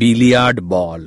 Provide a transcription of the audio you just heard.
billiard ball.